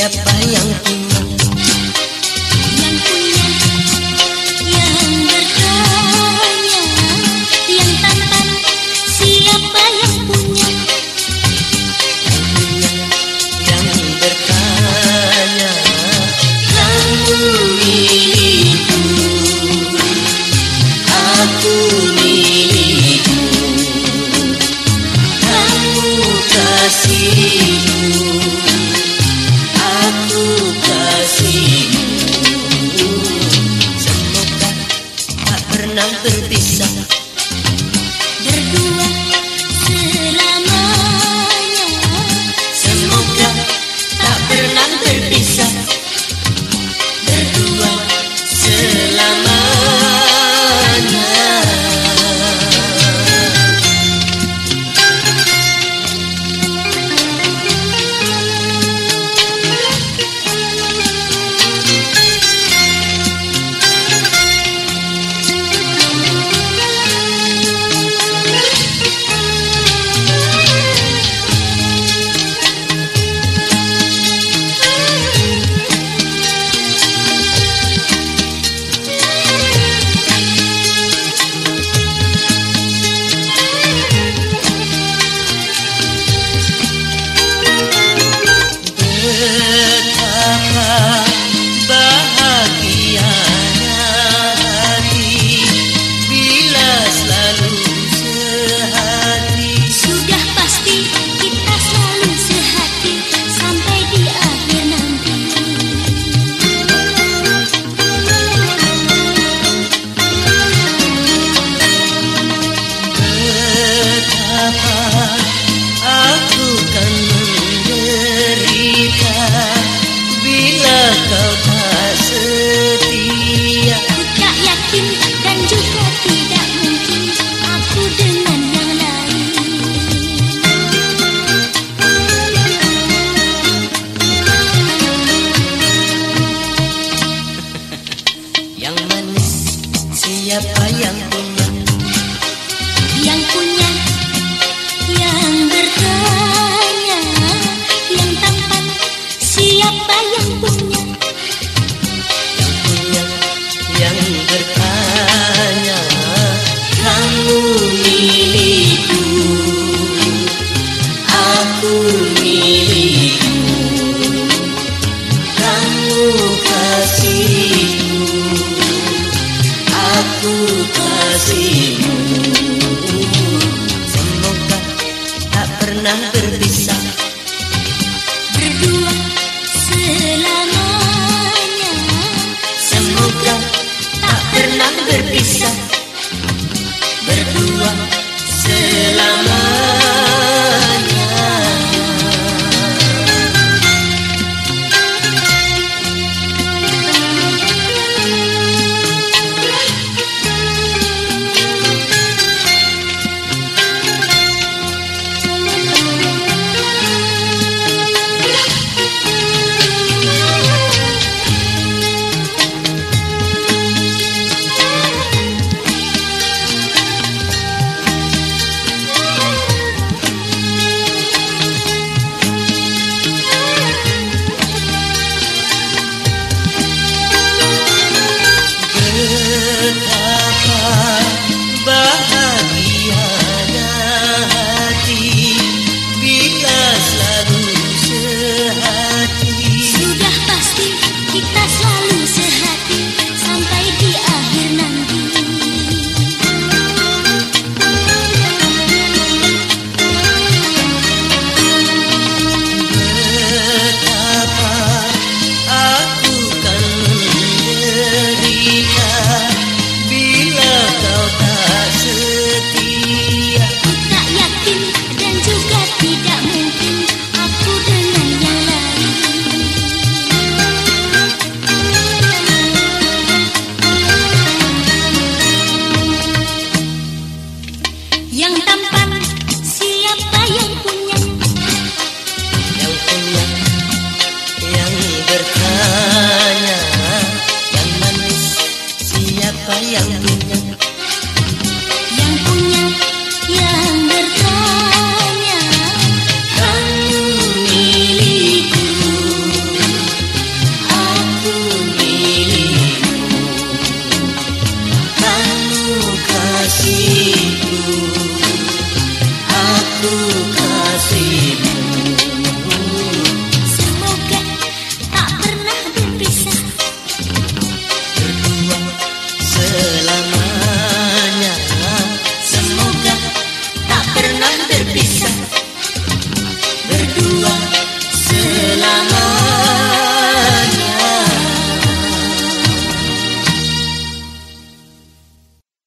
siapa yang punya yang punya yang berkaya yang tampan siapa yang punya yang punya yang kamu milikku aku milikku kamu kasih